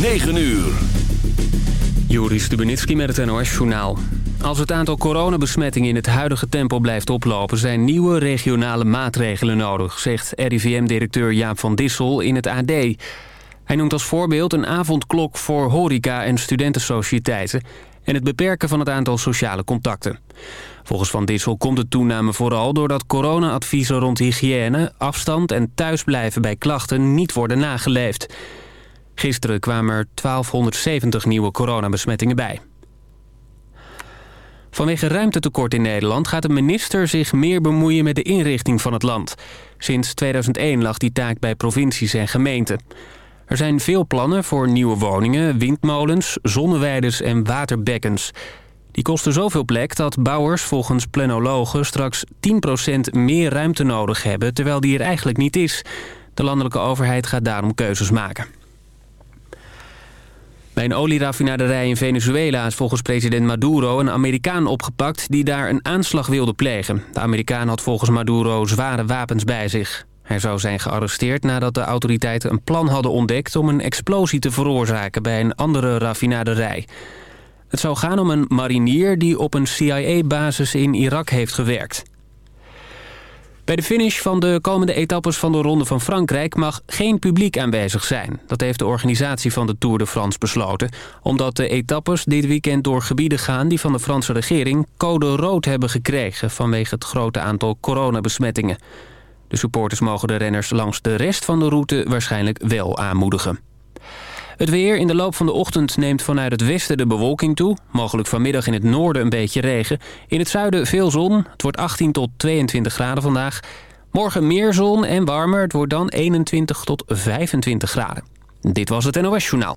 9 uur. Joris Stubenitski met het NOS-journaal. Als het aantal coronabesmettingen in het huidige tempo blijft oplopen... zijn nieuwe regionale maatregelen nodig, zegt RIVM-directeur Jaap van Dissel in het AD. Hij noemt als voorbeeld een avondklok voor horeca en studentensociëteiten... en het beperken van het aantal sociale contacten. Volgens Van Dissel komt de toename vooral doordat corona-adviezen rond hygiëne... afstand en thuisblijven bij klachten niet worden nageleefd... Gisteren kwamen er 1270 nieuwe coronabesmettingen bij. Vanwege ruimtetekort in Nederland gaat de minister zich meer bemoeien met de inrichting van het land. Sinds 2001 lag die taak bij provincies en gemeenten. Er zijn veel plannen voor nieuwe woningen, windmolens, zonneweiders en waterbekkens. Die kosten zoveel plek dat bouwers volgens planologen straks 10% meer ruimte nodig hebben... terwijl die er eigenlijk niet is. De landelijke overheid gaat daarom keuzes maken. Bij een olieraffinaderij in Venezuela is volgens president Maduro een Amerikaan opgepakt die daar een aanslag wilde plegen. De Amerikaan had volgens Maduro zware wapens bij zich. Hij zou zijn gearresteerd nadat de autoriteiten een plan hadden ontdekt om een explosie te veroorzaken bij een andere raffinaderij. Het zou gaan om een marinier die op een CIA-basis in Irak heeft gewerkt. Bij de finish van de komende etappes van de Ronde van Frankrijk mag geen publiek aanwezig zijn. Dat heeft de organisatie van de Tour de France besloten. Omdat de etappes dit weekend door gebieden gaan die van de Franse regering code rood hebben gekregen vanwege het grote aantal coronabesmettingen. De supporters mogen de renners langs de rest van de route waarschijnlijk wel aanmoedigen. Het weer in de loop van de ochtend neemt vanuit het westen de bewolking toe. Mogelijk vanmiddag in het noorden een beetje regen. In het zuiden veel zon. Het wordt 18 tot 22 graden vandaag. Morgen meer zon en warmer. Het wordt dan 21 tot 25 graden. Dit was het NOS Journaal.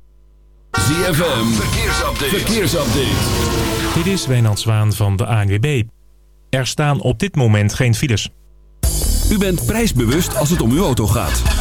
ZFM, verkeersupdate. verkeersupdate. Dit is Wijnand Zwaan van de ANWB. Er staan op dit moment geen files. U bent prijsbewust als het om uw auto gaat.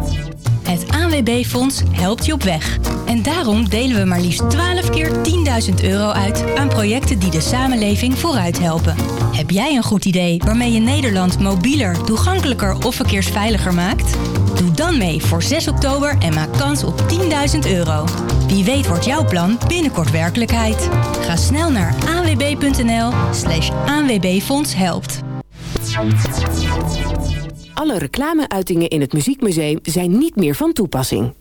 ANWB-fonds helpt je op weg. En daarom delen we maar liefst 12 keer 10.000 euro uit aan projecten die de samenleving vooruit helpen. Heb jij een goed idee waarmee je Nederland mobieler, toegankelijker of verkeersveiliger maakt? Doe dan mee voor 6 oktober en maak kans op 10.000 euro. Wie weet wordt jouw plan binnenkort werkelijkheid. Ga snel naar anwb.nl slash aanwbfonds helpt. Alle reclameuitingen in het Muziekmuseum zijn niet meer van toepassing.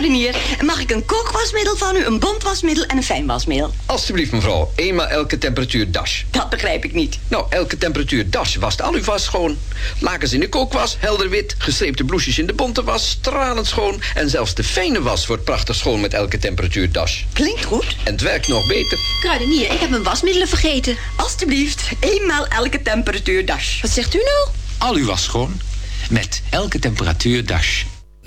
Kruidenier, mag ik een kookwasmiddel van u, een bondwasmiddel en een fijnwasmiddel? Alsjeblieft mevrouw, eenmaal elke temperatuur dash. Dat begrijp ik niet. Nou, elke temperatuur dash wast al uw was schoon. Lakens in de kookwas, helder wit, gestreepte bloesjes in de bonte was, stralend schoon. En zelfs de fijne was wordt prachtig schoon met elke temperatuur dash. Klinkt goed. En het werkt nog beter. Kruidenier, ik heb mijn wasmiddelen vergeten. Alsjeblieft, eenmaal elke temperatuur dash. Wat zegt u nou? Al uw was schoon met elke temperatuur dash.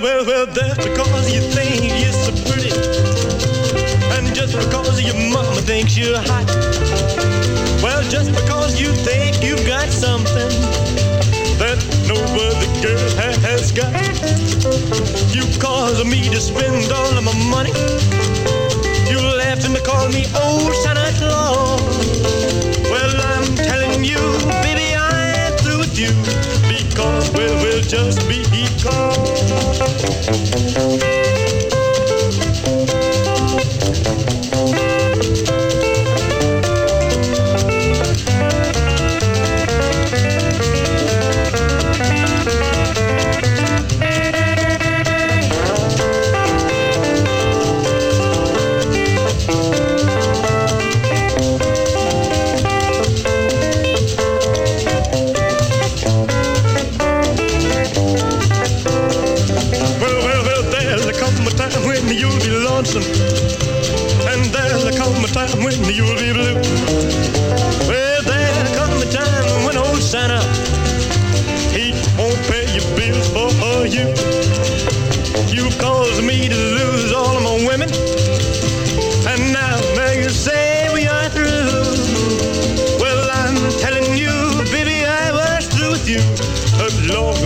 Well, well, that's because you think you're so pretty. And just because your mama thinks you're hot. Well, just because you think you've got something that no other girl has got. You cause me to spend all of my money. You laughed and call me old Santa Claus. Well, I'm telling you, baby, you. Because, well, just be time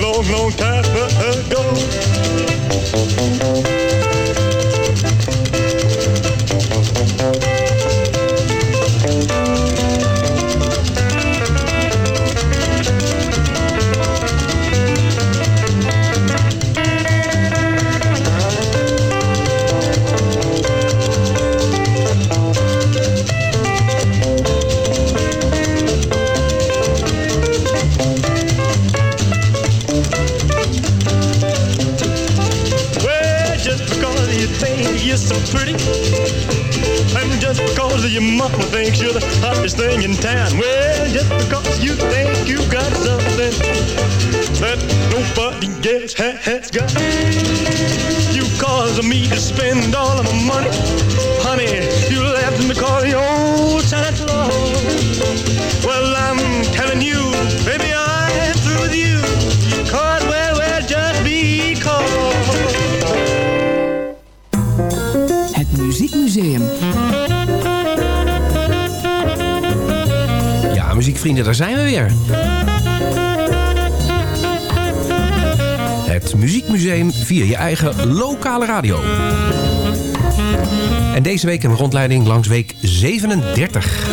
long, long, time ago. Town. Well, just because you think you got something that nobody ha- has got. You cause me to spend all of my money, Ja, muziekvrienden, daar zijn we weer. Het Muziekmuseum via je eigen lokale radio. En deze week een rondleiding langs week 37.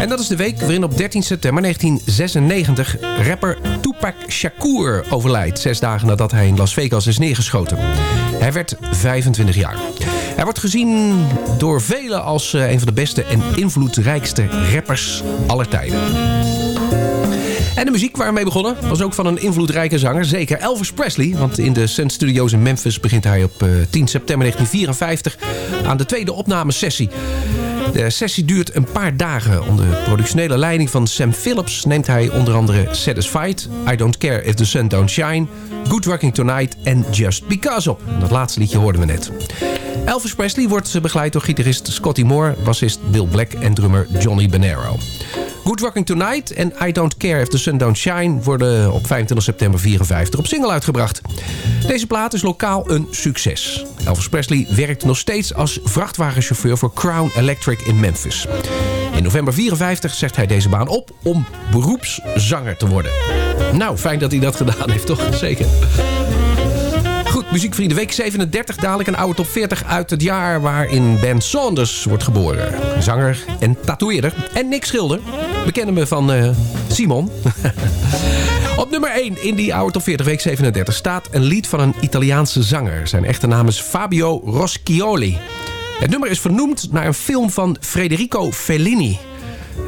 En dat is de week waarin op 13 september 1996 rapper Tupac Shakur overlijdt. Zes dagen nadat hij in Las Vegas is neergeschoten. Hij werd 25 jaar. Hij wordt gezien door velen als eh, een van de beste en invloedrijkste rappers aller tijden. En de muziek waar we mee begonnen was ook van een invloedrijke zanger. Zeker Elvis Presley. Want in de Sun Studios in Memphis begint hij op eh, 10 september 1954 aan de tweede opnamesessie. De sessie duurt een paar dagen. Onder productionele leiding van Sam Phillips neemt hij onder andere Satisfied, I Don't Care If The Sun Don't Shine, Good Working Tonight en Just Because op. Dat laatste liedje hoorden we net. Elvis Presley wordt begeleid door gitarist Scotty Moore, bassist Bill Black en drummer Johnny Bonero. Good Working Tonight en I Don't Care If The Sun Don't Shine... worden op 25 september 54 op single uitgebracht. Deze plaat is lokaal een succes. Elvis Presley werkt nog steeds als vrachtwagenchauffeur... voor Crown Electric in Memphis. In november 54 zegt hij deze baan op om beroepszanger te worden. Nou, fijn dat hij dat gedaan heeft, toch? Zeker. Muziekvrienden, week 37. Dadelijk een oude top 40 uit het jaar waarin Ben Saunders wordt geboren. Zanger en tatoeëerder. En Nick Schilder. We kennen me van eh, Simon. Op nummer 1 in die oude top 40, week 37, staat een lied van een Italiaanse zanger. Zijn echte naam is Fabio Roschioli. Het nummer is vernoemd naar een film van Federico Fellini.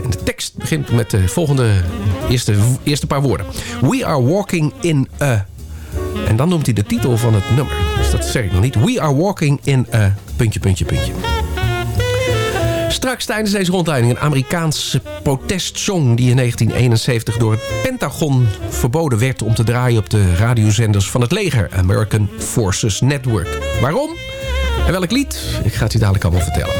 En de tekst begint met de volgende eerste, eerste paar woorden. We are walking in a... En dan noemt hij de titel van het nummer. Dus dat zeg ik nog niet. We are walking in a... Puntje, puntje, puntje. Straks tijdens deze rondleiding een Amerikaanse protestsong... die in 1971 door het Pentagon verboden werd... om te draaien op de radiozenders van het leger. American Forces Network. Waarom? En welk lied? Ik ga het u dadelijk allemaal vertellen.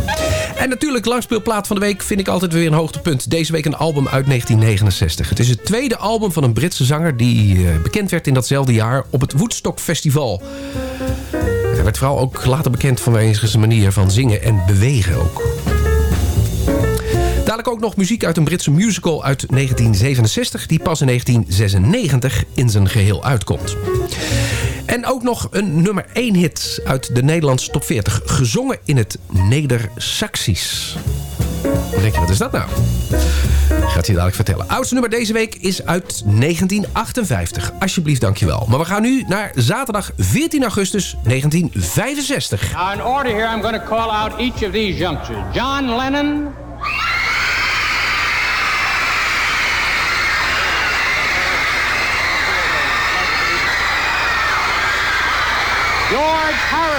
En natuurlijk, langspeelplaat van de week vind ik altijd weer een hoogtepunt. Deze week een album uit 1969. Het is het tweede album van een Britse zanger... die eh, bekend werd in datzelfde jaar op het Woodstock Festival. Hij werd vooral ook later bekend vanwege zijn manier van zingen en bewegen ook. Dadelijk ook nog muziek uit een Britse musical uit 1967... die pas in 1996 in zijn geheel uitkomt. En ook nog een nummer 1 hit uit de Nederlandse top 40. Gezongen in het Neder-Saxisch. Wat denk je, wat is dat nou? Gaat hij dadelijk vertellen. Oudste nummer deze week is uit 1958. Alsjeblieft, dankjewel. Maar we gaan nu naar zaterdag 14 augustus 1965. Now, in order here, I'm going to call out each of these. John Lennon.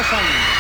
Harrison.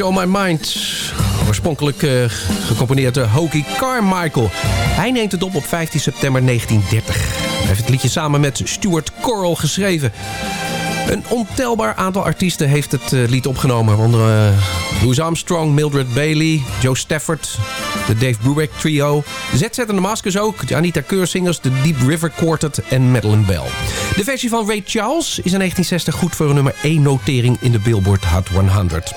On My Mind. Oorspronkelijk eh, gecomponeerd door Hokie Carmichael. Hij neemt het op op 15 september 1930. Hij heeft het liedje samen met Stuart Correll geschreven. Een ontelbaar aantal artiesten heeft het eh, lied opgenomen. Onder uh, Louis Armstrong, Mildred Bailey, Joe Stafford, de Dave Brubeck Trio, ZZ and the Maskers ook, de Anita Keursingers, de Deep River Quartet en Madeleine Bell. De versie van Ray Charles is in 1960 goed voor een nummer 1 notering in de Billboard Hot 100.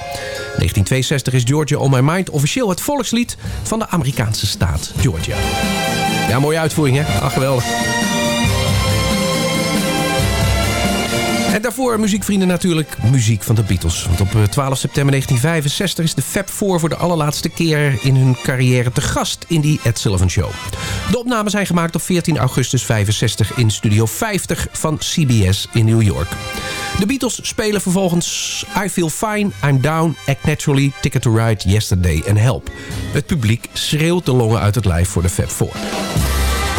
1962 is Georgia on My Mind officieel het volkslied van de Amerikaanse staat Georgia. Ja, mooie uitvoering hè? Ach, geweldig. En daarvoor, muziekvrienden, natuurlijk muziek van de Beatles. Want op 12 september 1965 is de Fab Four voor de allerlaatste keer in hun carrière te gast in die Ed Sullivan Show. De opnames zijn gemaakt op 14 augustus 65 in Studio 50 van CBS in New York. De Beatles spelen vervolgens I Feel Fine, I'm Down, Act Naturally, Ticket to Ride, Yesterday en Help. Het publiek schreeuwt de longen uit het lijf voor de Fab Four.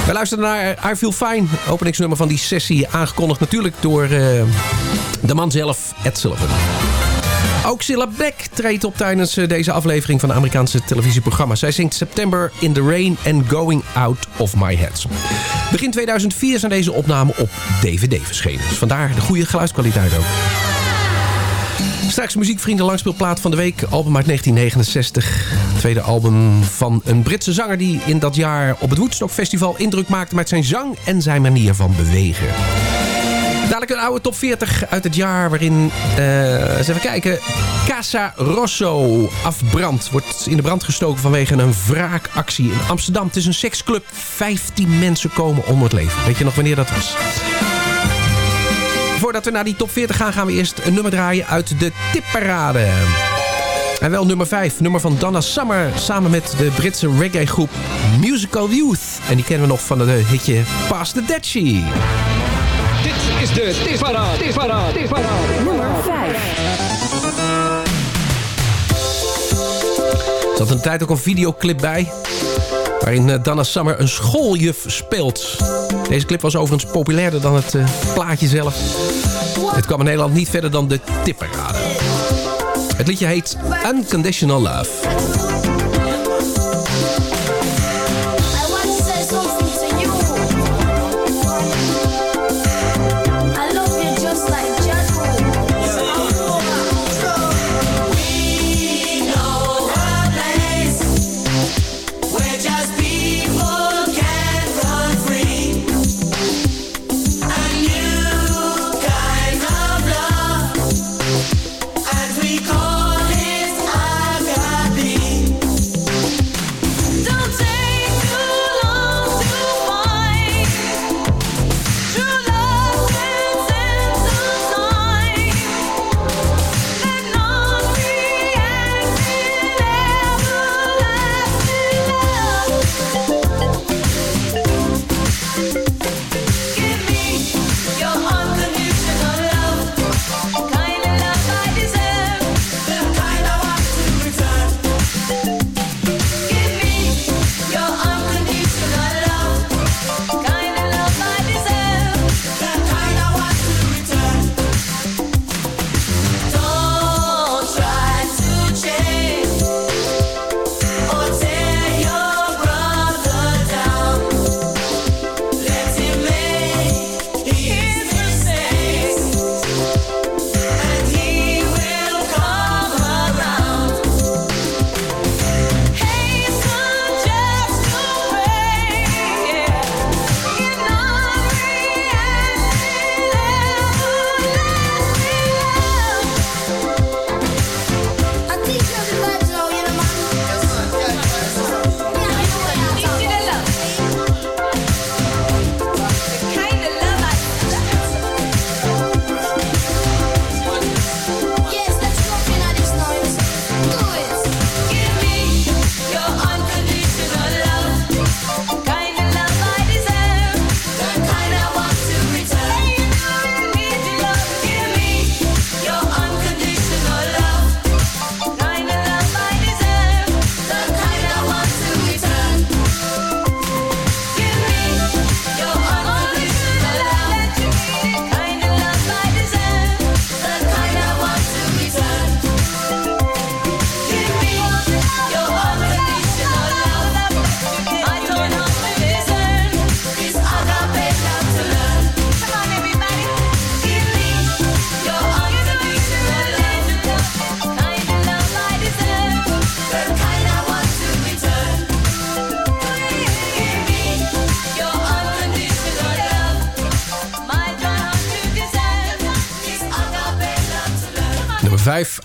We luisteren naar I Feel Fine, openingsnummer van die sessie. Aangekondigd natuurlijk door uh, de man zelf, Ed Sullivan. Ook Cilla Beck treedt op tijdens deze aflevering van de Amerikaanse televisieprogramma. Zij zingt September in the Rain and Going Out of My Head. Begin 2004 zijn deze opnamen op DVD verschenen. Dus vandaar de goede geluidskwaliteit ook. Straks muziekvrienden langspeelplaat van de week. Album uit 1969. Tweede album van een Britse zanger die in dat jaar op het Woodstock Festival indruk maakte met zijn zang en zijn manier van bewegen. Dadelijk een oude top 40 uit het jaar waarin, uh, eens even kijken, Casa Rosso afbrandt. Wordt in de brand gestoken vanwege een wraakactie in Amsterdam. Het is een seksclub. 15 mensen komen om het leven. Weet je nog wanneer dat was? Voordat we naar die top 40 gaan, gaan we eerst een nummer draaien uit de tipparade. En wel nummer 5, nummer van Donna Summer... samen met de Britse reggae-groep Musical Youth. En die kennen we nog van het hitje Past the She. Dit is de tipparade, tipparade, tipparade. Nummer 5. Er zat een tijd ook een videoclip bij... waarin Donna Summer een schooljuf speelt... Deze clip was overigens populairder dan het uh, plaatje zelf. Het kwam in Nederland niet verder dan de tipperade. Het liedje heet Unconditional Love.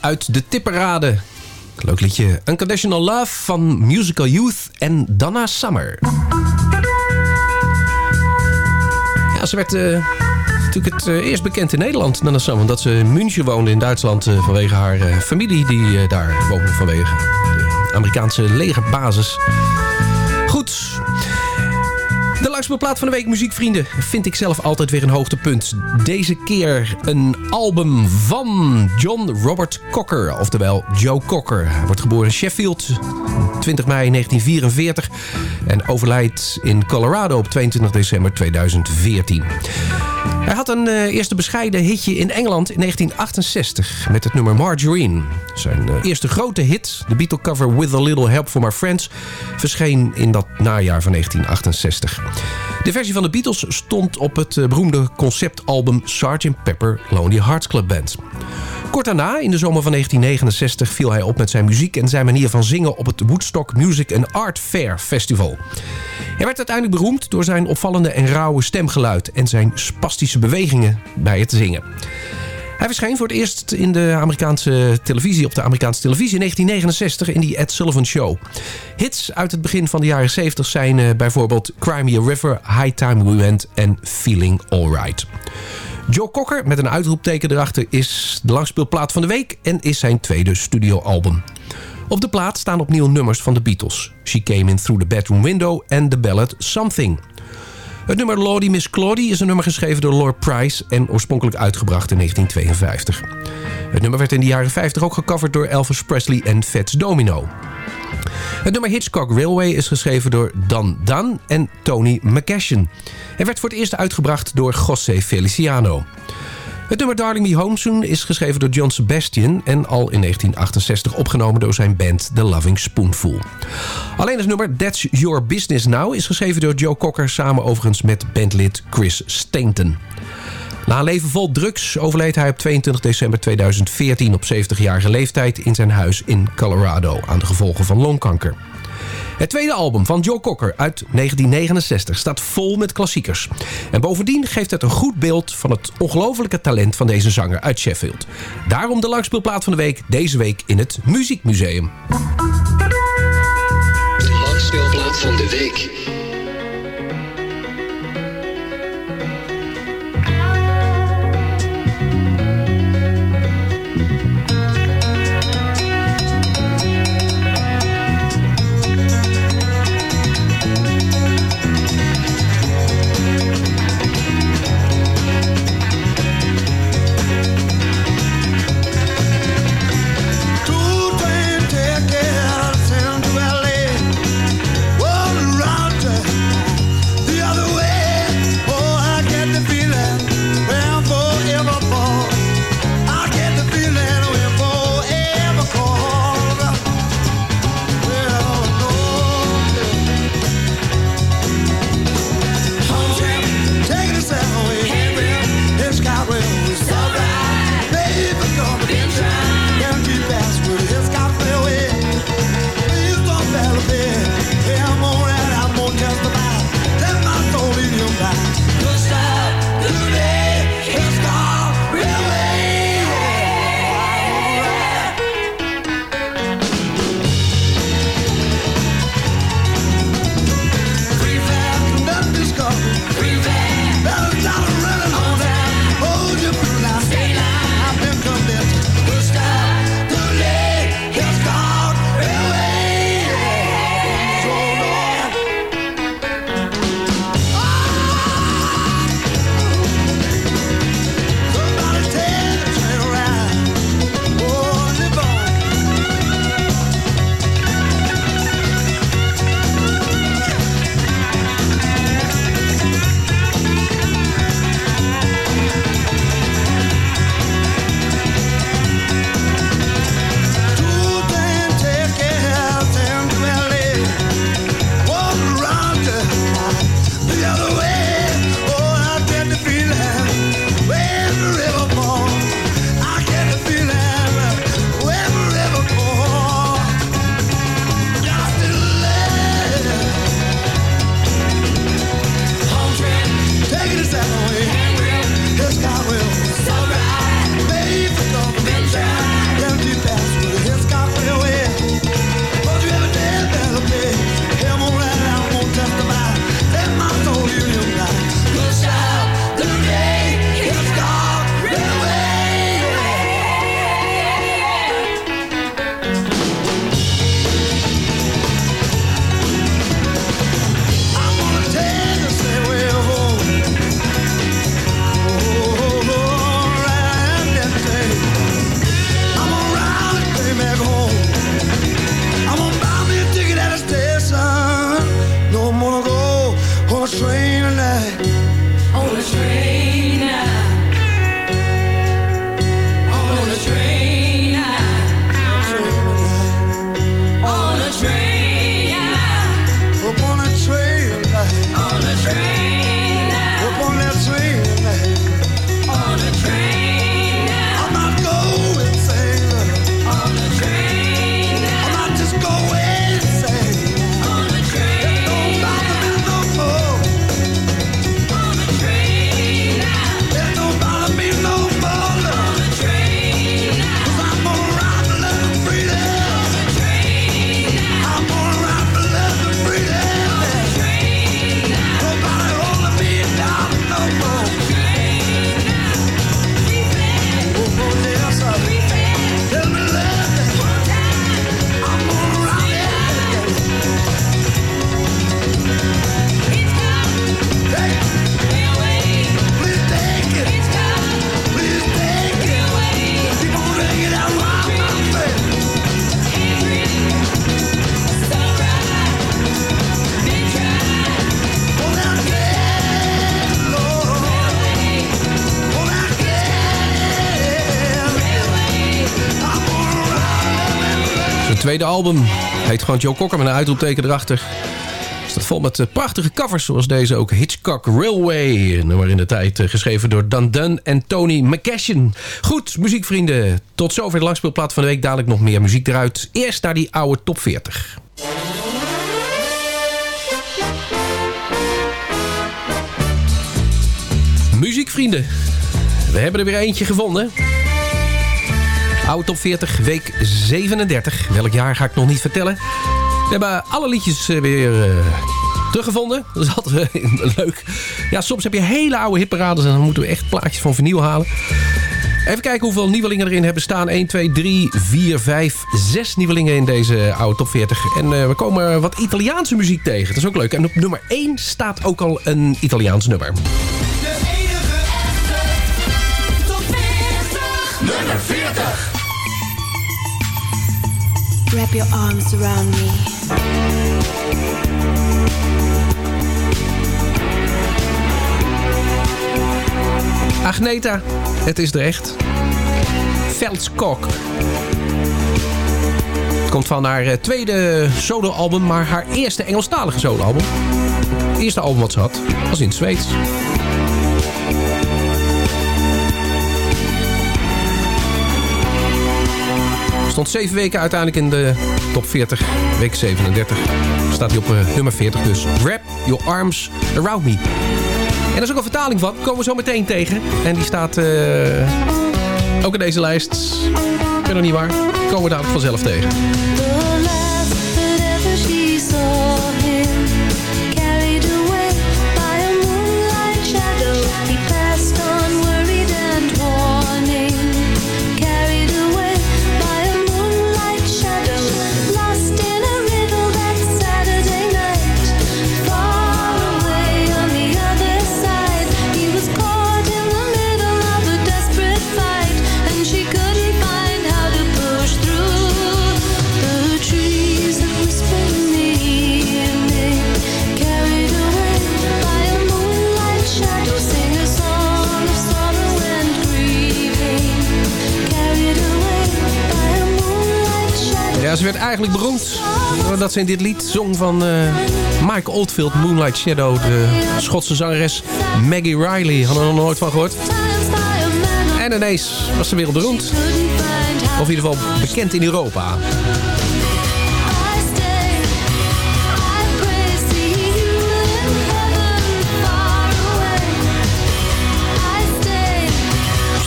Uit de tipperade. Leuk liedje. Unconditional Love van Musical Youth en Donna Summer. Ja, ze werd uh, natuurlijk het uh, eerst bekend in Nederland, Donna Summer. Omdat ze in München woonde in Duitsland uh, vanwege haar familie die daar woonde vanwege de Amerikaanse legerbasis. De langspeelplaat van de week, muziekvrienden, vind ik zelf altijd weer een hoogtepunt. Deze keer een album van John Robert Cocker, oftewel Joe Cocker. Hij wordt geboren in Sheffield, 20 mei 1944 en overlijdt in Colorado op 22 december 2014. Hij had een uh, eerste bescheiden hitje in Engeland in 1968 met het nummer Margarine. Zijn uh, eerste grote hit, de Beatle cover With a Little Help from My Friends, verscheen in dat najaar van 1968. De versie van de Beatles stond op het uh, beroemde conceptalbum Sgt. Pepper Lonely Hearts Club Band. Kort daarna, in de zomer van 1969, viel hij op met zijn muziek en zijn manier van zingen op het Woodstock Music and Art Fair Festival. Hij werd uiteindelijk beroemd door zijn opvallende en rauwe stemgeluid en zijn spastische bewegingen bij het zingen. Hij verscheen voor het eerst in de Amerikaanse televisie, op de Amerikaanse televisie in 1969 in die Ed Sullivan Show. Hits uit het begin van de jaren 70 zijn uh, bijvoorbeeld Cry Me a River, High Time We Went en Feeling Alright. Joe Cocker met een uitroepteken erachter is de langspeelplaat van de week en is zijn tweede studioalbum. Op de plaat staan opnieuw nummers van de Beatles. She Came In Through the Bedroom Window en de ballad Something. Het nummer Lordy Miss Claudie is een nummer geschreven door Lord Price... en oorspronkelijk uitgebracht in 1952. Het nummer werd in de jaren 50 ook gecoverd door Elvis Presley en Fats Domino. Het nummer Hitchcock Railway is geschreven door Dan Dan en Tony McCashin. Het werd voor het eerst uitgebracht door José Feliciano. Het nummer Darling Me Home Soon is geschreven door John Sebastian... en al in 1968 opgenomen door zijn band The Loving Spoonful. Alleen het nummer That's Your Business Now is geschreven door Joe Cocker... samen overigens met bandlid Chris Stainton. Na een leven vol drugs overleed hij op 22 december 2014 op 70-jarige leeftijd... in zijn huis in Colorado aan de gevolgen van longkanker. Het tweede album van Joe Cocker uit 1969 staat vol met klassiekers. En bovendien geeft het een goed beeld van het ongelofelijke talent van deze zanger uit Sheffield. Daarom de langspeelplaat van de week deze week in het Muziekmuseum. De langspeelplaat van de week. Album heet gewoon Joe Cocker met een uitroepteken erachter. Staat vol met eh, prachtige covers zoals deze ook. Hitchcock Railway. Een nummer in de tijd eh, geschreven door Dan Dunn en Tony McCashin. Goed, muziekvrienden. Tot zover de langspeelplaat van de week. Dadelijk nog meer muziek eruit. Eerst naar die oude top 40. Muziekvrienden. We hebben er weer eentje gevonden. Oude top 40, week 37. Welk jaar ga ik nog niet vertellen. We hebben alle liedjes eh, weer eh, teruggevonden. Dat is altijd eh, leuk. Ja, soms heb je hele oude hitparades en dan moeten we echt plaatjes van vernieuw halen. Even kijken hoeveel nieuwelingen erin hebben staan. 1, 2, 3, 4, 5, 6 nieuwelingen in deze oude top 40. En uh, we komen wat Italiaanse muziek tegen. Dat is ook leuk. En op nummer 1 staat ook al een Italiaans nummer. Nummer 40. Wrap your arms around me. Agneta, het is er echt. Veldskok. Komt van haar eh, tweede soloalbum, maar haar eerste Engelstalige soloalbum. Het eerste album wat ze had, was in het Zweeds. Stond zeven weken uiteindelijk in de top 40. Week 37. Staat hij op uh, nummer 40 dus. Wrap your arms around me. En er is ook een vertaling van. Komen we zo meteen tegen. En die staat uh, ook in deze lijst. Ik weet nog niet waar. Komen we dadelijk vanzelf tegen. Eigenlijk beroemd doordat ze in dit lied zong van uh, Mike Oldfield, Moonlight Shadow. De Schotse zangeres Maggie Riley. Hadden we er nog nooit van gehoord. En ineens was ze wereldberoemd. Of in ieder geval bekend in Europa.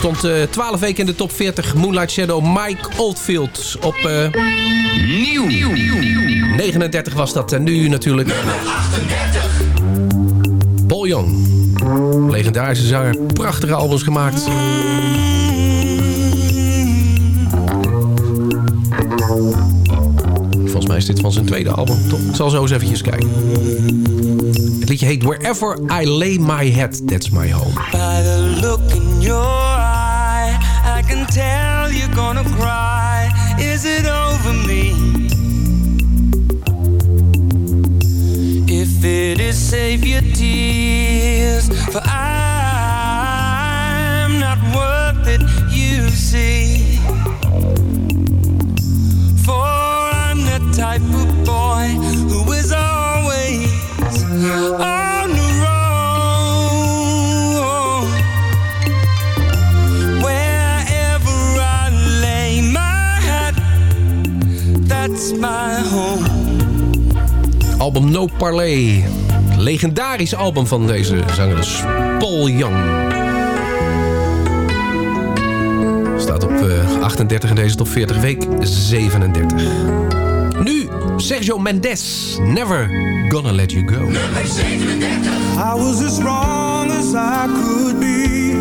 Stond uh, 12 weken in de top 40. Moonlight Shadow, Mike Oldfield op... Uh, Nieuw. 39 was dat. En nu natuurlijk... 38. Paul Young. Legendarische zanger. Prachtige albums gemaakt. Volgens mij is dit van zijn tweede album. Toch? Ik zal zo eens eventjes kijken. Het liedje heet Wherever I Lay My Head, That's My Home. Gonna cry. Is it over me? If it is, save your tears, for I'm not worth it, you see. Album No Parley. Legendarisch album van deze zangeres Paul Young. Staat op uh, 38 in deze top 40 week 37. Nu Sergio Mendes. Never gonna let you go. I was as wrong as I could be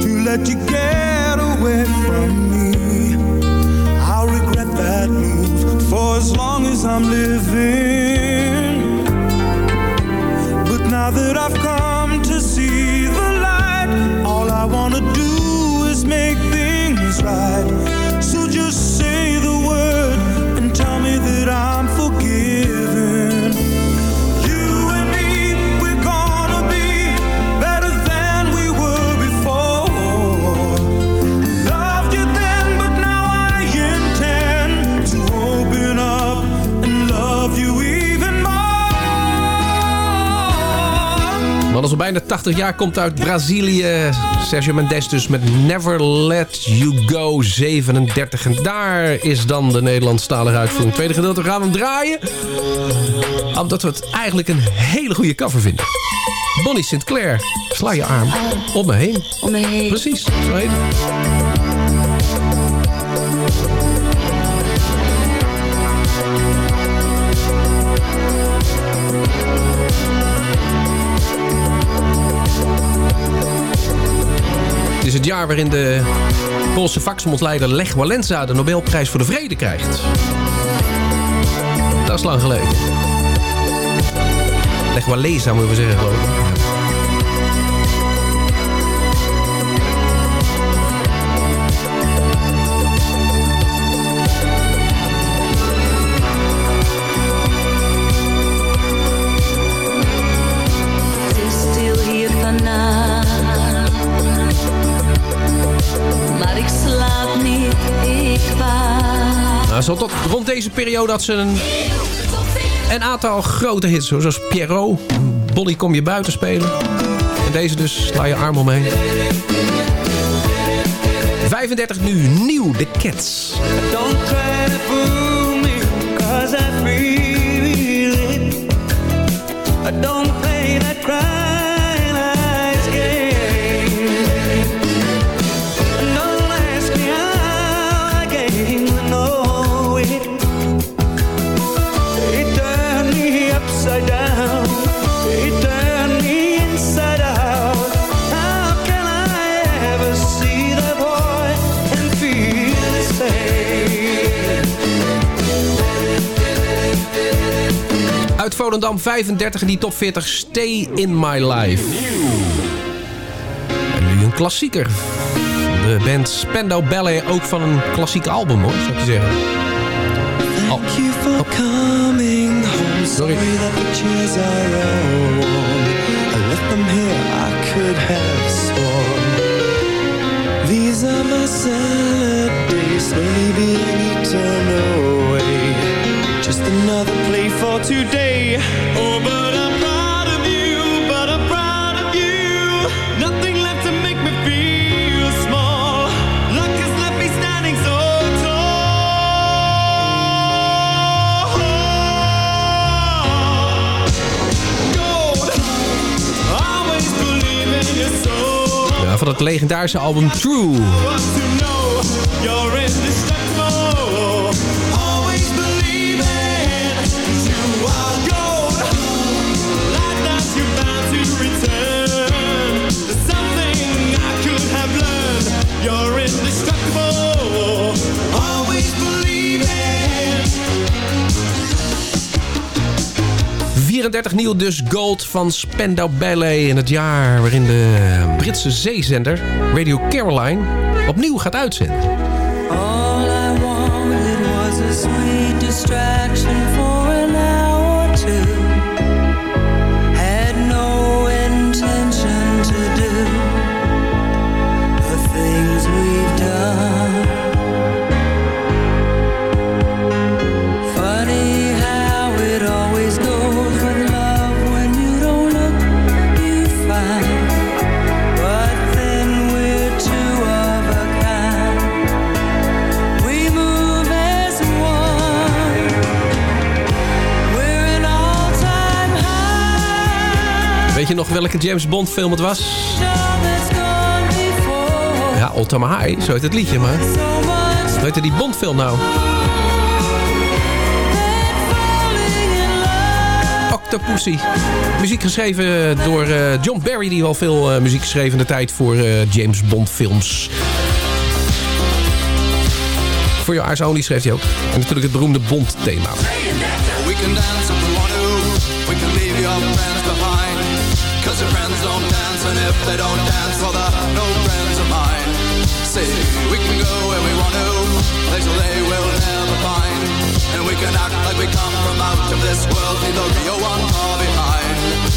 to let you get away from me. I'll regret that move for as long as I'm living. Now that I've come to see the light, all I wanna do is make things right. So just say al bijna 80 jaar, komt uit Brazilië. Sergio Mendes dus met Never Let You Go 37. En daar is dan de Nederlandstalige uitvoering. Tweede gedeelte gaan we hem draaien. Omdat we het eigenlijk een hele goede cover vinden. Bonnie Sinclair, sla je arm om me heen. Om me heen. Precies, zo heet het. Het jaar waarin de Poolse vakbondsleider Lech Walenza de Nobelprijs voor de Vrede krijgt. Dat is lang geleden. Lech Walesa moeten we zeggen geloof ik. Zo tot rond deze periode had ze een, aantal grote hits. Zoals Pierrot, Bonnie kom je buiten spelen. En deze dus, sla je arm omheen. 35 nu, nieuw, The Cats. Volendam 35 in die top 40, Stay in My Life. En nu een klassieker. De band Spandau Ballet, ook van een klassiek album hoor, zou ik je zeggen. Oh. Thank you for coming home. Sorry Sorry. For today. Oh, but I'm proud of you, but I'm proud of you. Nothing left to make me feel small. Luck has left me standing so tall. Gold, always believe in your soul. Ja, van het legendarische album True. 34 nieuw dus Gold van Spandau Ballet in het jaar waarin de Britse zeezender Radio Caroline opnieuw gaat uitzenden. All I wanted was a sweet nog welke James Bond film het was? Ja, Old Time High, zo heet het liedje maar. Hoe heette die Bond film nou? Octopussy. Muziek geschreven door eh, John Barry, die al veel eh, muziek schreef in de tijd voor eh, James Bond films. Voor jou Eyes Only schreef hij ook. En natuurlijk het beroemde Bond thema. We we your. Cause your friends don't dance, and if they don't dance, well, they're no friends of mine. See, we can go where we want to, places they will never find. And we can act like we come from out of this world, leave the real one far behind.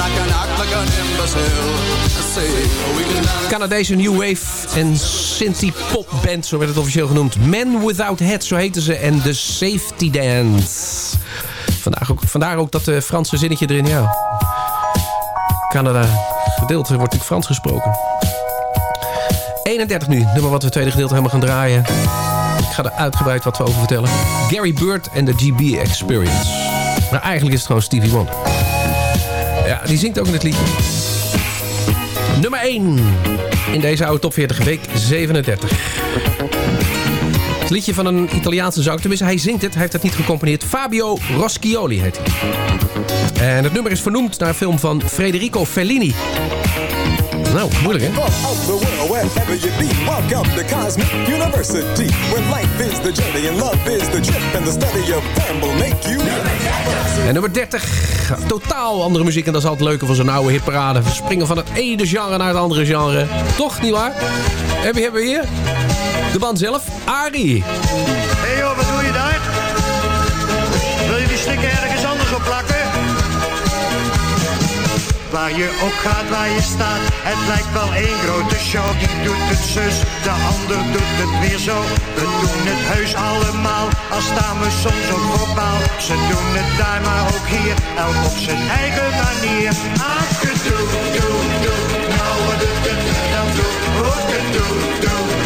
I can act like an imbecile. Say we can dance. Canadese New Wave en Synthie Pop Band, zo werd het officieel genoemd. Men Without Head, zo heten ze. En de Safety Dance. Vandaag ook, vandaar ook dat uh, Franse zinnetje erin, ja. Canada gedeelte wordt natuurlijk Frans gesproken. 31 nu, nummer wat we tweede gedeelte helemaal gaan draaien. Ik ga er uitgebreid wat over vertellen. Gary Bird en de GB Experience. Maar eigenlijk is het gewoon Stevie Wonder. Ja, die zingt ook in het liedje. Nummer 1 in deze oude top 40 week 37. Het liedje van een Italiaanse zanger. Tenminste, hij zingt het. Hij heeft het niet gecomponeerd. Fabio Roscioli heet hij. En het nummer is vernoemd naar een film van Federico Fellini. Nou, moeilijk hè? of the world, wherever you be. Welcome to Cosmic University. When life is the journey and love is the trip. And the study of them will make you... En nummer 30. Totaal andere muziek. En dat is altijd leuker van zo'n oude hitparade. We springen van het ene genre naar het andere genre. Toch, nietwaar? En wie hebben we hier? De band zelf, Ari. Hé hey joh, wat doe je daar? Wil je die sticker ergens anders op plakken? Waar je ook gaat, waar je staat, het lijkt wel één grote show. Die doet het zus, de ander doet het weer zo. We doen het heus allemaal, al staan we soms ook voor paal. Ze doen het daar, maar ook hier, elk op zijn eigen manier. Akkedoe, doe, doe, nou wat het het dan doe. Hoekedoe, doe, doe,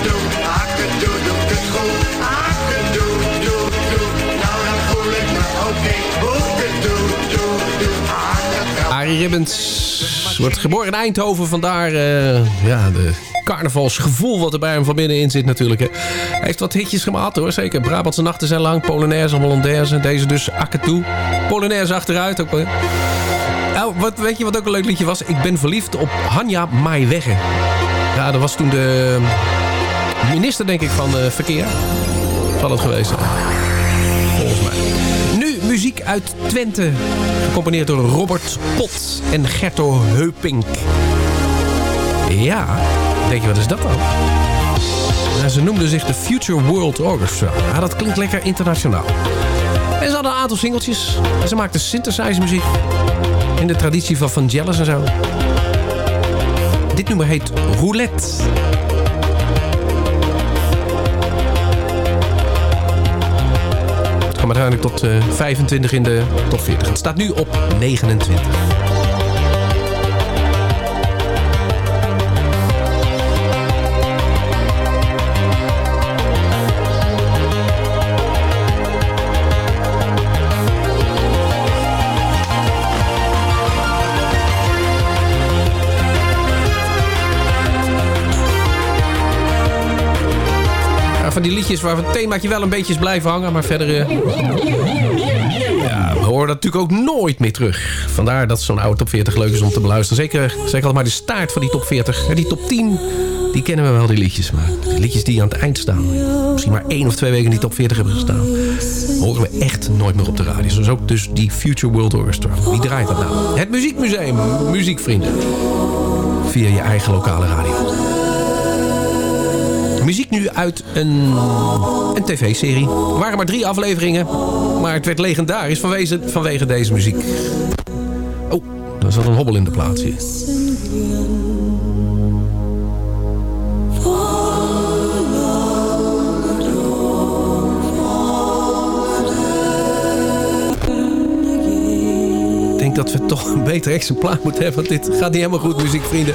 Arie Ribbens wordt geboren in Eindhoven. Vandaar uh, ja, de carnavalsgevoel wat er bij hem van binnenin zit natuurlijk. Hè. Hij heeft wat hitjes gemaakt hoor, zeker. Brabantse nachten zijn lang, Polonaise, Hollandaise. Deze dus Akketoe. Polonaise achteruit ook wel. Nou, wat, weet je wat ook een leuk liedje was? Ik ben verliefd op Hanja Maaiwegge. Ja, dat was toen de minister denk ik van uh, Verkeer. Zal het geweest. Uit Twente. Gecomponeerd door Robert Pot en Gerto Heupink. Ja, denk je wat is dat dan? Ze noemden zich de Future World Orchestra. Ja, dat klinkt lekker internationaal. En ze hadden een aantal singeltjes. Ze maakten synthesizer muziek. In de traditie van Vangelis en zo. Dit nummer heet Roulette. Kwam uiteindelijk tot uh, 25 in de top 40. Het staat nu op 29. Van die liedjes waar het themaatje wel een beetje is blijven hangen. Maar verder... Uh, ja, we horen dat natuurlijk ook nooit meer terug. Vandaar dat zo'n oude top 40 leuk is om te beluisteren. Zeker, altijd maar de staart van die top 40. Die top 10, die kennen we wel, die liedjes. Maar die liedjes die aan het eind staan. Misschien maar één of twee weken in die top 40 hebben gestaan. Horen we echt nooit meer op de radio. Zoals ook dus die Future World Orchestra. Wie draait dat nou? Het Muziekmuseum. Muziekvrienden. Via je eigen lokale radio. Muziek nu uit een, een tv-serie. Er waren maar drie afleveringen. Maar het werd legendarisch vanwege, vanwege deze muziek. Oh, er zat een hobbel in de plaats hier. Ik denk dat we toch een beter exemplaar moeten hebben. Want dit gaat niet helemaal goed, muziekvrienden.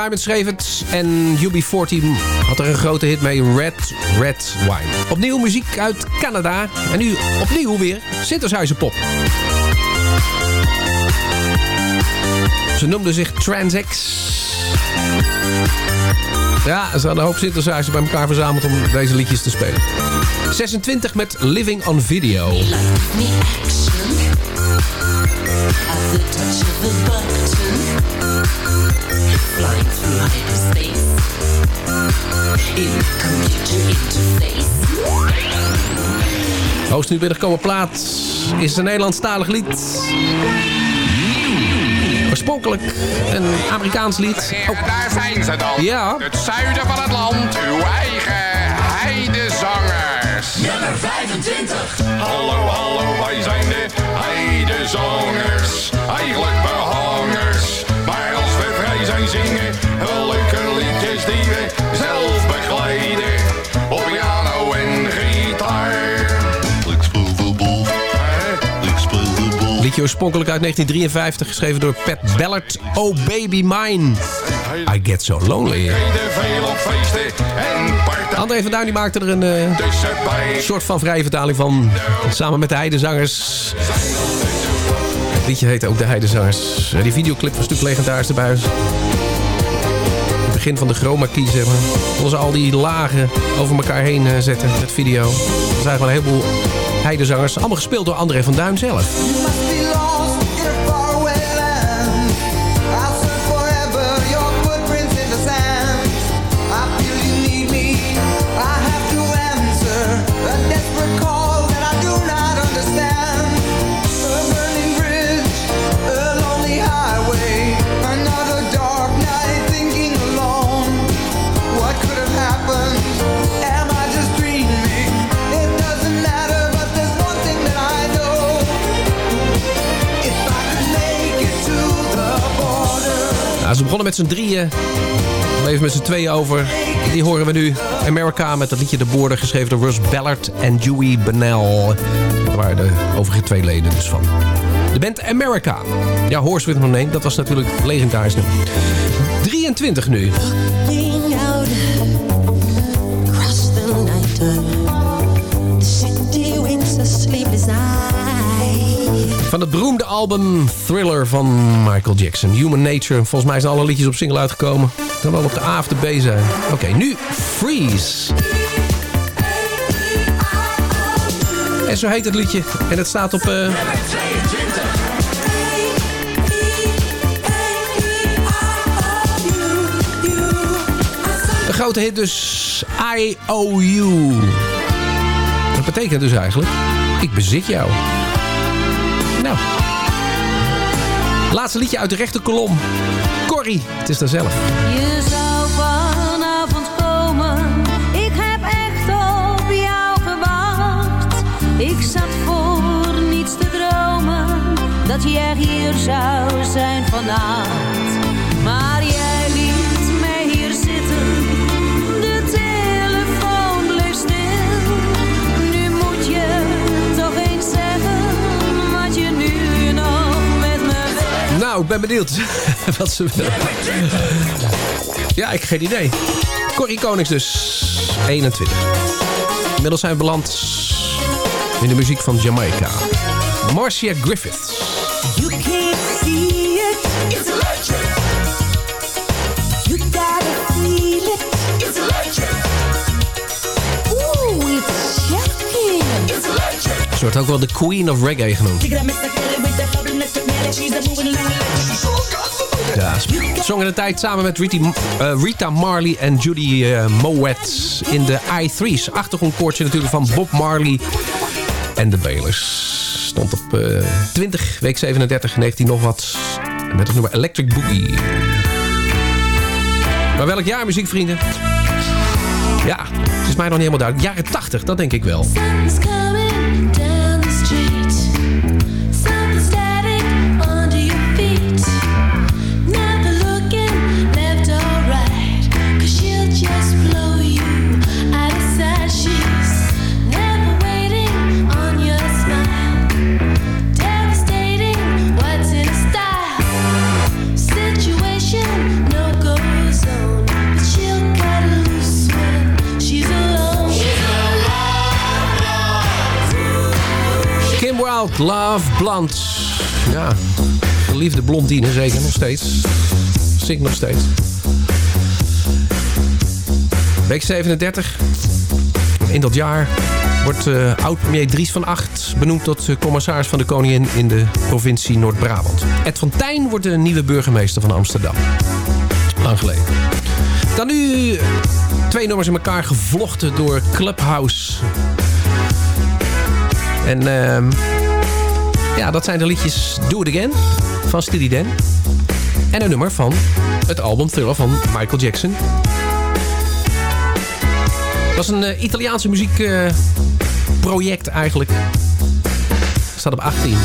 Diamond schreef. En UB40 had er een grote hit mee. Red, Red Wine. Opnieuw muziek uit Canada. En nu opnieuw weer Synthesizer Pop. Ze noemden zich Transex. Ja, ze hadden een hoop synthesizers bij elkaar verzameld om deze liedjes te spelen. 26 met Living on Video. Nu binnengekomen plaat is een Nederlandstalig lied. Oorspronkelijk een Amerikaans lied. Oh, Daar zijn ze dan. Ja. Het zuiden van het land, uw eigen heidezangers. Nummer 25. Hallo, hallo, wij zijn de heidezangers. Eigenlijk behangers. Maar als we vrij zijn zingen, leuke liedjes die we zelf begeleiden. Op piano en gitaar. Liedje oorspronkelijk uit 1953, geschreven door Pat Ballard. Oh Baby Mine. I Get So Lonely. De veel op feesten en partijen. André van Duin die maakte er een Tussenbij. soort van vrije vertaling van. Samen met de Heidezangers. Het liedje heette ook de Heidezangers. Eh, Die videoclip was natuurlijk legendarisch erbij. Het begin van de chroma key, zeg maar. Ze al die lagen over elkaar heen eh, zetten met video. Was eigenlijk wel een heleboel Heidezangers. Allemaal gespeeld door André van Duin zelf. Ze begonnen met z'n drieën. Bleven met z'n tweeën over. Die horen we nu. America met het liedje De Border, geschreven door Russ Ballard en Dewey Bennell. Dat waren de overige twee leden dus van. De band America. Ja, Horse With No dat was natuurlijk legendarisch nummer. 23 nu. Out the night Van het beroemde album Thriller van Michael Jackson. Human Nature. Volgens mij zijn alle liedjes op single uitgekomen. Dan wel op de A of de B zijn. Oké, nu Freeze. En zo heet het liedje. En het staat op... Een grote hit dus. IOU. Dat betekent dus eigenlijk... Ik bezit jou. Laatste liedje uit de rechterkolom. Corrie, het is daar zelf. Je zou vanavond komen, ik heb echt op jou gewacht. Ik zat voor niets te dromen, dat jij hier zou zijn vannacht. Nou, ik ben benieuwd wat ze willen. Ja, ik heb geen idee. Corrie Konings dus. 21. Inmiddels zijn we beland in de muziek van Jamaica. Marcia Griffiths. You can't see it. It's electric. You gotta feel it. It's electric. Ooh, it's shocking. It's electric. Ze wordt ook wel de Queen of Reggae genoemd. Zong in de tijd samen met Rita, eh, Marley en Judy eh, Moet in de I3's. Achtergrondkoortje natuurlijk van Bob Marley en de Bailers. Stond op eh, 20, week 37, 19 nog wat. Met het nummer Electric Boogie. Maar welk jaar, muziekvrienden? Ja, het is mij nog niet helemaal duidelijk. Jaren 80, dat denk ik wel. Love Blonde. Ja, geliefde blondine zeker nog steeds. Zingt nog steeds. Week 37. In dat jaar wordt uh, oud-premier Dries van Acht benoemd tot uh, commissaris van de Koningin in de provincie Noord-Brabant. Ed van Tijn wordt de nieuwe burgemeester van Amsterdam. Lang geleden. Dan nu twee nummers in elkaar gevlochten door Clubhouse. En uh, ja, dat zijn de liedjes Do It Again van Steely Dan. En een nummer van het album Thriller van Michael Jackson. Dat is een uh, Italiaanse muziekproject uh, eigenlijk. Staat op 18.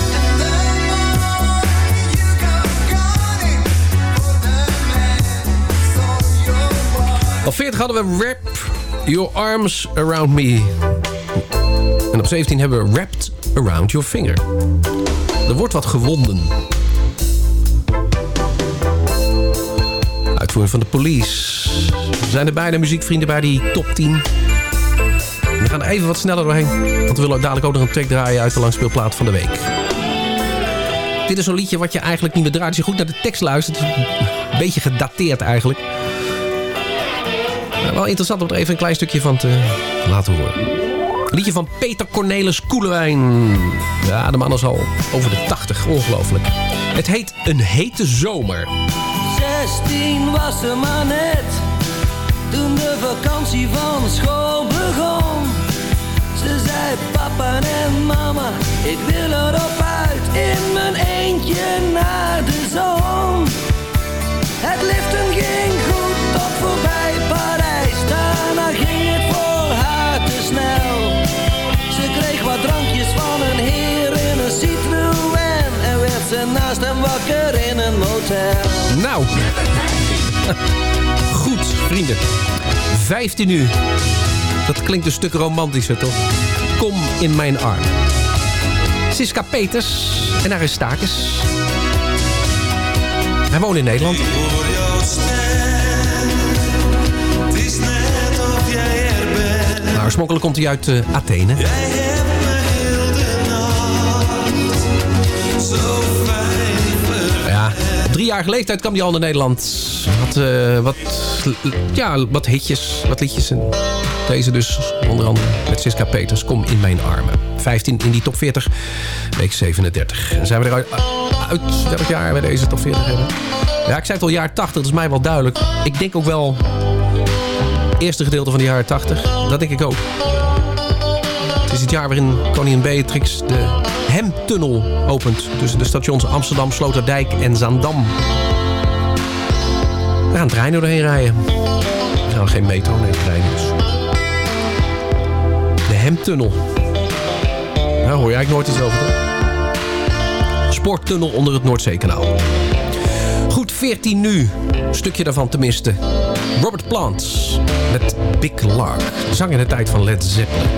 Op 40 hadden we Wrap Your Arms Around Me. En op 17 hebben we Wrapped Around Your Finger. Er wordt wat gewonden. Uitvoering van de police. We zijn er bijna muziekvrienden bij die top 10. We gaan even wat sneller doorheen. Want we willen dadelijk ook nog een track draaien uit de langspeelplaat van de week. Dit is zo'n liedje wat je eigenlijk niet meer draait. Als je goed naar de tekst luistert. Een beetje gedateerd eigenlijk. Wel interessant om er even een klein stukje van te laten horen. Liedje van Peter Cornelis Koelewijn. Ja, de man is al over de 80. Ongelooflijk. Het heet Een Hete Zomer. 16 was ze maar net. Toen de vakantie van school begon. Ze zei papa en mama, ik wil erop uit. In mijn eentje naar de zon. Het liften ging goed tot voorbij Parijs. Daarna ging het voor haar te snel. Een heer in een Citroën. En werd ze naast hem wakker in een motel. Nou. Goed, vrienden. 15 uur. Dat klinkt een stuk romantischer, toch? Kom in mijn arm. Siska Peters en Aristakis. Hij woont in Nederland. Nou, oorspronkelijk komt hij uit uh, Athene. Driejarige leeftijd kwam hij al naar Nederland. Uh, wat, ja, wat hitjes, wat liedjes. En deze dus, onder andere met Siska Peters. Kom in mijn armen. 15 in die top 40, week 37. Zijn we eruit uit welk jaar we deze top 40 hebben? Ja, ik zei het al, jaar 80, dat is mij wel duidelijk. Ik denk ook wel eerste gedeelte van de jaren 80. Dat denk ik ook. Het is het jaar waarin koningin Beatrix de Hemtunnel opent. Tussen de stations Amsterdam, Sloterdijk en Zaandam. We gaan treinen doorheen rijden. Gaan geen metro, nee, treinen dus. De Hemtunnel. Daar hoor je eigenlijk nooit over, toch? Sporttunnel onder het Noordzeekanaal. Goed, 14 nu. Een stukje daarvan tenminste. Robert Plant met Big Lark. Zang in de tijd van Led Zeppelin.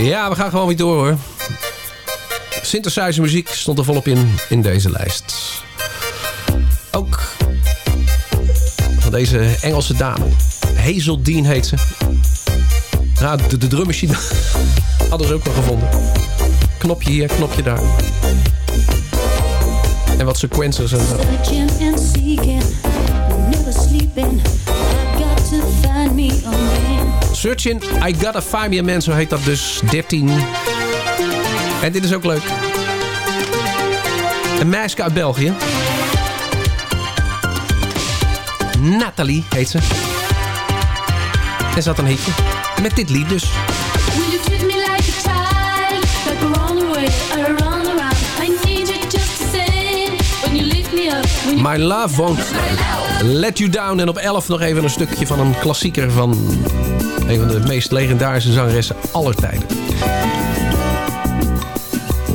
Ja, we gaan gewoon weer door hoor. Synthesizer muziek stond er volop in, in deze lijst. Ook van deze Engelse dame. Hazel Dean heet ze. Ja, de, de drummachine hadden ze ook wel gevonden. Knopje hier, knopje daar. En wat sequencers en zo. Searching, I Gotta Find Me a Man, zo heet dat dus. 13. En dit is ook leuk. Een meisje uit België. Nathalie heet ze. En ze had een hitje. Met dit lied dus. My Love Won't Let You Down. En op 11 nog even een stukje van een klassieker van een van de meest legendarische zangeressen aller tijden.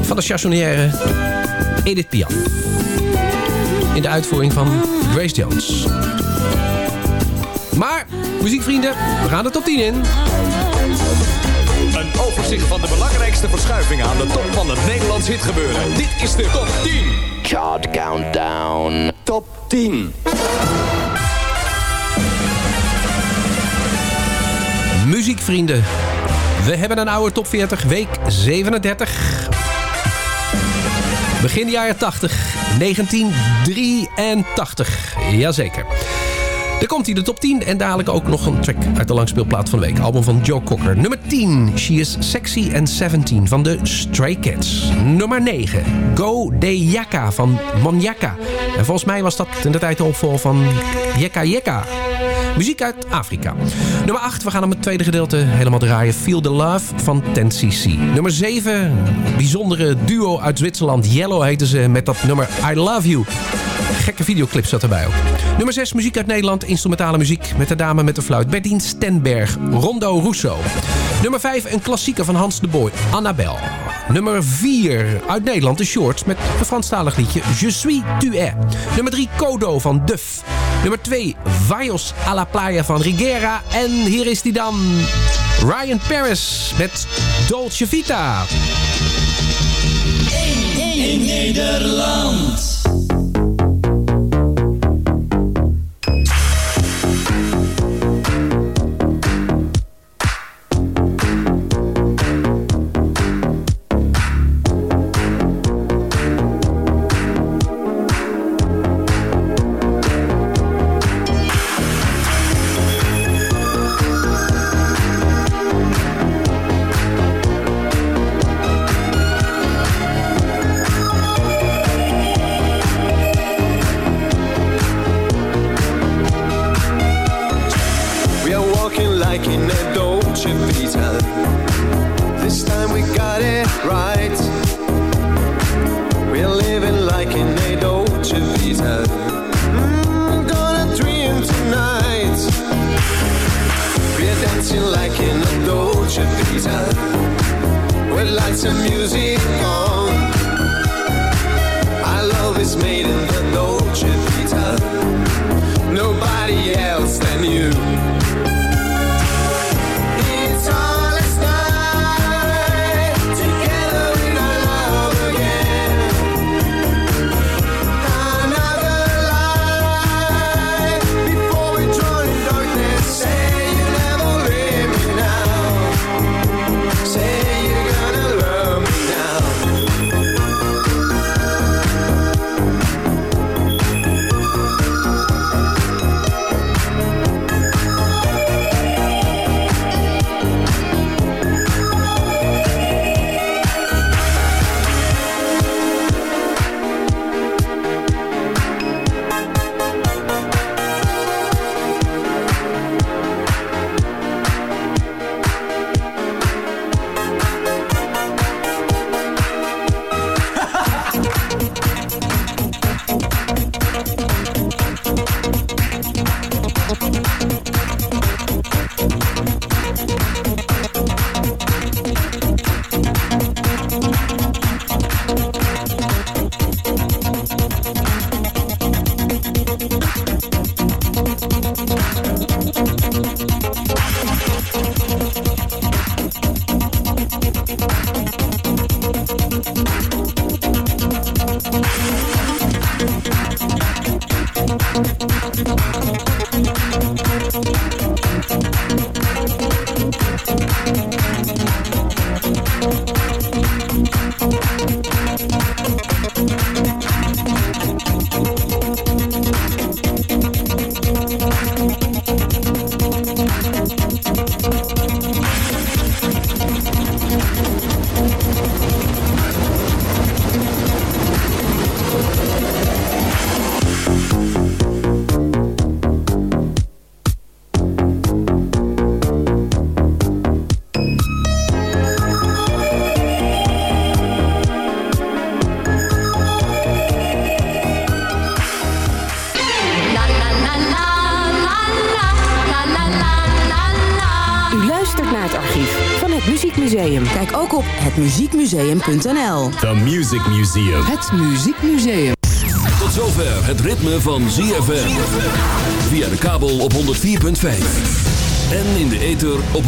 Van de chansonnière Edith Piaf. In de uitvoering van Grace Jones. Maar, muziekvrienden, we gaan er tot 10 in. Een overzicht van de belangrijkste verschuivingen aan de top van het Nederlands hitgebeuren. Dit is de top 10. Chart Countdown. Top 10. Muziekvrienden. We hebben een oude top 40, week 37. Begin jaren 80, 1983. Jazeker. Er komt hier de top 10 en dadelijk ook nog een track uit de langspeelplaat van de week. Album van Joe Cocker. Nummer 10, She is Sexy and 17 van de Stray Cats. Nummer 9, Go De Yaka van Monjaka. En volgens mij was dat in de tijd de opvolger van Yeka Yeka. Muziek uit Afrika. Nummer 8, we gaan hem het tweede gedeelte helemaal draaien. Feel the Love van 10cc. Nummer 7, bijzondere duo uit Zwitserland. Yellow heten ze met dat nummer I Love You. Gekke videoclip zat erbij ook. Nummer 6, muziek uit Nederland. Instrumentale muziek met de dame met de fluit. Berdien Stenberg, Rondo Russo. Nummer 5, een klassieker van Hans de Boy, Annabel. Nummer 4, uit Nederland, de Shorts met een Franstalig liedje Je suis tu es. Nummer 3, Kodo van Duff. Nummer 2, Vajos a la Playa van Rigera. En hier is die dan, Ryan Paris met Dolce Vita. In Nederland. Muziekmuseum. Kijk ook op hetmuziekmuseum.nl. The Music Museum. Het Muziekmuseum. Tot zover het ritme van ZFM. Via de kabel op 104.5. En in de ether op 106.9.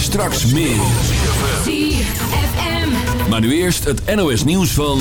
Straks meer. Maar nu eerst het NOS nieuws van...